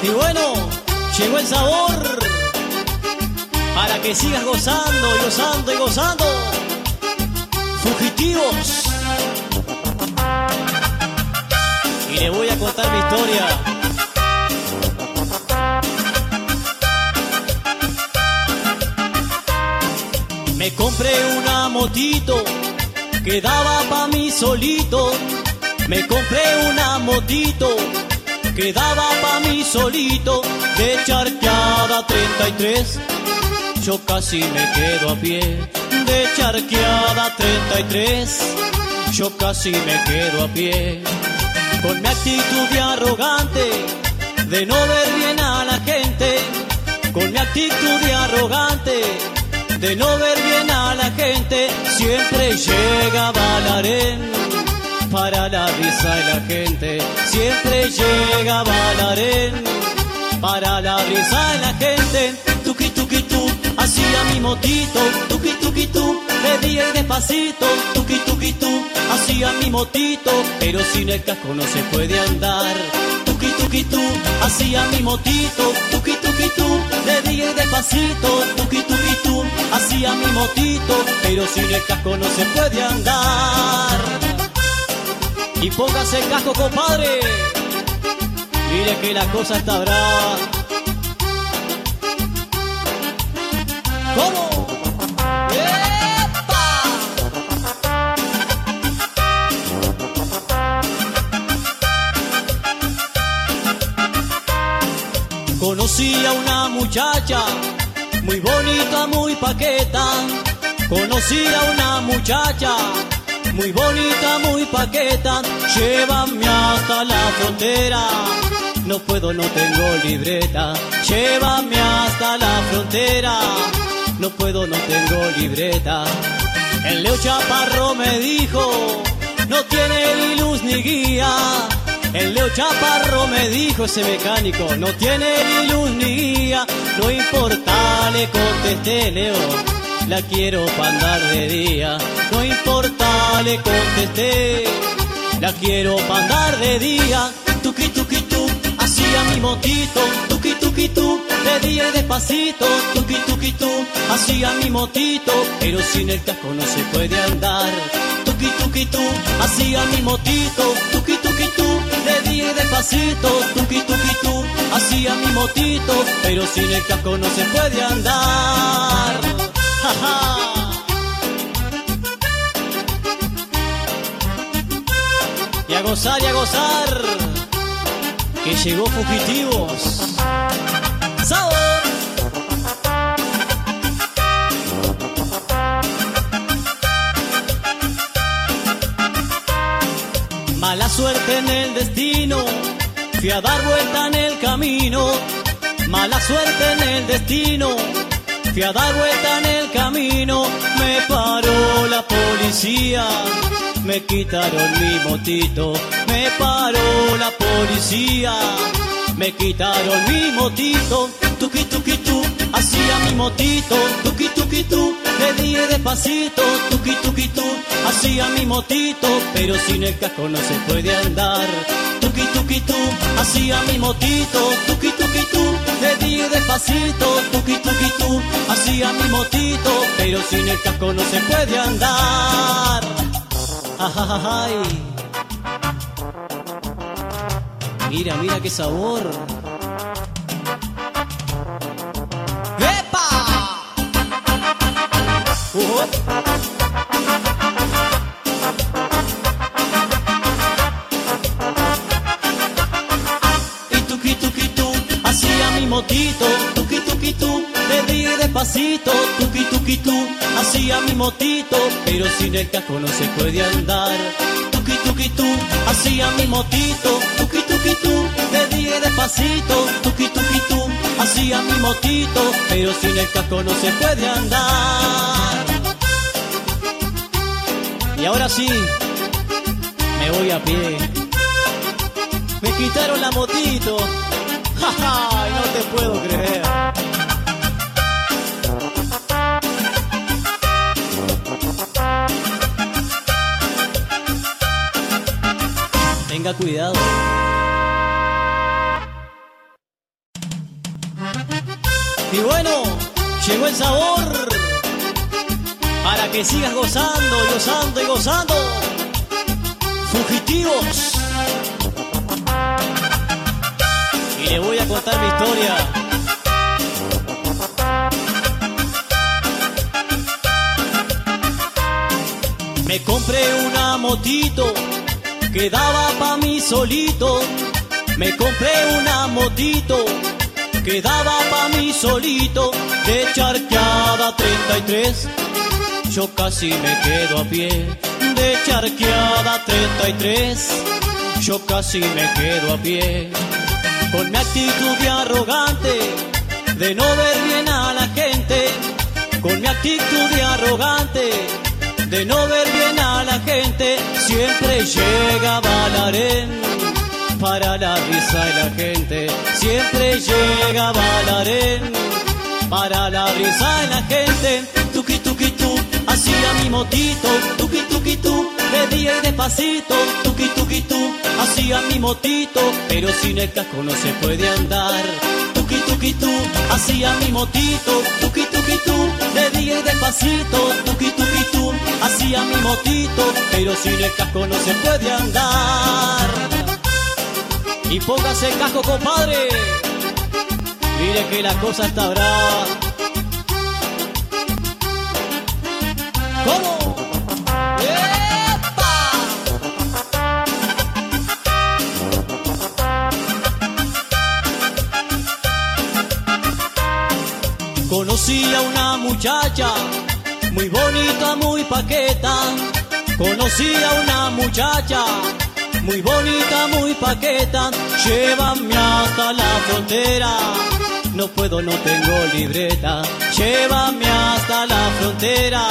Y bueno, llegó el sabor para que sigas gozando y gozando y gozando. Fugitivos. Y le voy a contar mi historia. Me compré una motito que daba pa' mí solito. Me compré una motito que daba pa' mí solito. De charqueada 33, yo casi me quedo a pie. De charqueada 33, yo casi me quedo a pie. Con mi actitud de arrogante, de no ver bien a la gente. Con mi actitud de arrogante, de no ver bien a la gente, siempre llega Balarén para la risa de la gente. Siempre llega Balarén para la risa de la gente. Tuki tuki tu, hacía mi motito. Tuki tuki tu, de día y despacito. Tuki tuki tu, hacía mi motito. Pero sin el casco no se puede andar. Tuki tuki tu, hacía mi motito. Tuki tuki tu, de día y despacito. Tuki tuki tu, hacía mi motito. Pero sin el casco no se puede andar. Y póngase el casco, compadre. Mire que la cosa está brava. ¿Cómo? ¡Epa! Conocí a una muchacha muy bonita, muy paqueta. Conocí a una muchacha muy bonita, muy paqueta. Llévame hasta la frontera. No puedo, no tengo libreta. Llévame hasta la frontera. No puedo, no tengo libreta. El Leo Chaparro me dijo, no tiene ni luz ni guía. El Leo Chaparro me dijo ese mecánico, no tiene ni luz ni guía. No importa, le contesté Leo, la quiero para andar de día. No importa, le contesté, la quiero para andar de día. Tuki tuki tu, hacía mi motito. Tuki tuki tu, de día y despacito. Tuki tuki tu, hacía mi motito. Pero sin el casco no se puede andar. Tuki tuki tu, hacía mi motito. Tuki tuki tu, de día y despacito. Tuki tuki tu, hacía mi motito. Pero sin el casco no se puede andar. Y a gozar y a gozar que llegó fugitivos. Sabor mala suerte en el destino fui a dar vuelta en el camino. Mala suerte en el destino fui a dar vuelta en el camino me paró la policía me quitaron mi motito, me paró la policía, me quitaron mi motito, tuki tuki tu, hacía mi motito, tuki tuki tu, día y despacito, tuki tuki tu, hacía mi motito, pero sin el casco no se puede andar, tuki tuki tu, hacía mi motito, tuki tuki tu, de día y despacito, tuki tuki tu, hacía mi motito, pero sin el casco no se puede andar. Ay. Mira, mira qué sabor. Despacito, tuki tuki tu, hacía mi motito, pero sin el casco no se puede andar. Tuki tuki tu, hacía mi motito, tuki tuki tu, de día y despacito, tuki tuki tu, hacía mi motito, pero sin el casco no se puede andar. Y ahora sí, me voy a pie. Me quitaron la motito. ¡Ja, No te puedo creer. Tenga cuidado. Y bueno, llegó el sabor para que sigas gozando gozando y gozando. Fugitivos. Y le voy a contar mi historia. Me compré una motito que daba pa' mí solito. Me compré una motito que daba pa' mí solito. De charqueada 33, yo casi me quedo a pie. De charqueada 33, yo casi me quedo a pie. Con mi actitud de arrogante, de no ver bien a la gente. Con mi actitud de arrogante de no ver bien a la gente, siempre llega Balarén para la risa de la gente, siempre llega Balarén para la risa de la gente, tuki tuki tu, hacía mi motito, tuki tuki tu, de día despacito, tuki tuki tu, hacía mi motito, pero sin el casco no se puede andar. Tuki tuki tu, hacía mi motito, tuki tuki tu, de día y despacito, hacía mi motito, pero sin el casco no se puede andar. Y póngase el casco, compadre. Mire que la cosa está brava. ¿Cómo? Conocí a una muchacha muy bonita, muy paqueta. Conocí a una muchacha muy bonita, muy paqueta. Llévame hasta la frontera. No puedo, no tengo libreta. Llévame hasta la frontera.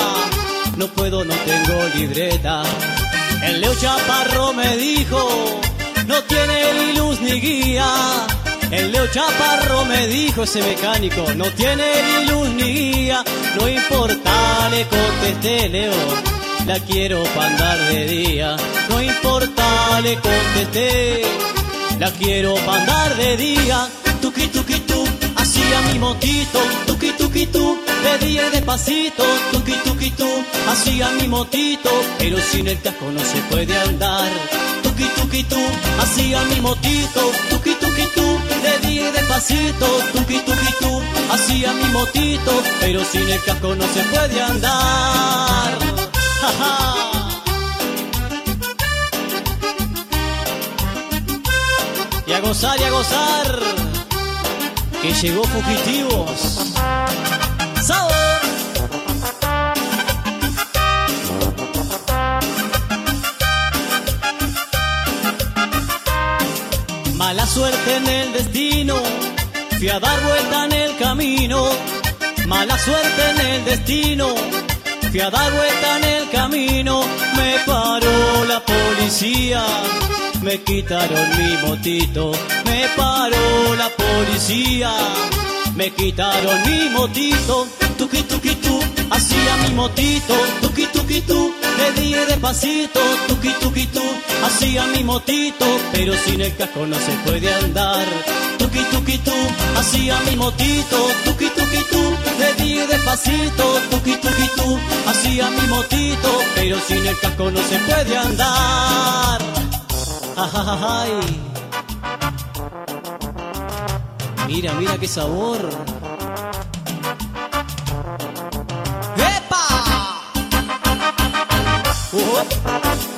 No puedo, no tengo libreta. El Leo Chaparro me dijo, no tiene ni luz ni guía. El Leo Chaparro me dijo ese mecánico, no tiene ni luz ni guía. No importa, le contesté Leo, la quiero para andar de día. No importa, le contesté, la quiero para andar de día. Tuki tuki tu, hacía mi motito, tuki tuki tu, de día y despacito, tuki tuki tu, hacía mi motito, pero sin el casco no se puede andar. Tuki tuki tu, hacía mi motito, tuki tuki tu, de día y despacito, tuki tuki tu, hacía mi motito, pero sin el casco no se puede andar. Y a gozar y a gozar, que llegó Fugitivos. Suerte en el destino, fui a dar vuelta en el camino. Mala suerte en el destino, fui a dar vuelta en el camino. Me paró la policía, me quitaron mi motito. Me paró la policía, me quitaron mi motito. Tuki tuki tu, hacía mi motito. Tuki tuki tu, día y despacito. Tuki tuki tu, hacía mi motito. Pero sin el casco no se puede andar. Tuki tuki tu, hacía mi motito. Tuki tuki tu, de día y despacito. Tuki tuki tu, hacía mi motito. Pero sin el casco no se puede andar. Ajajajay. Mira, mira qué sabor. Oh.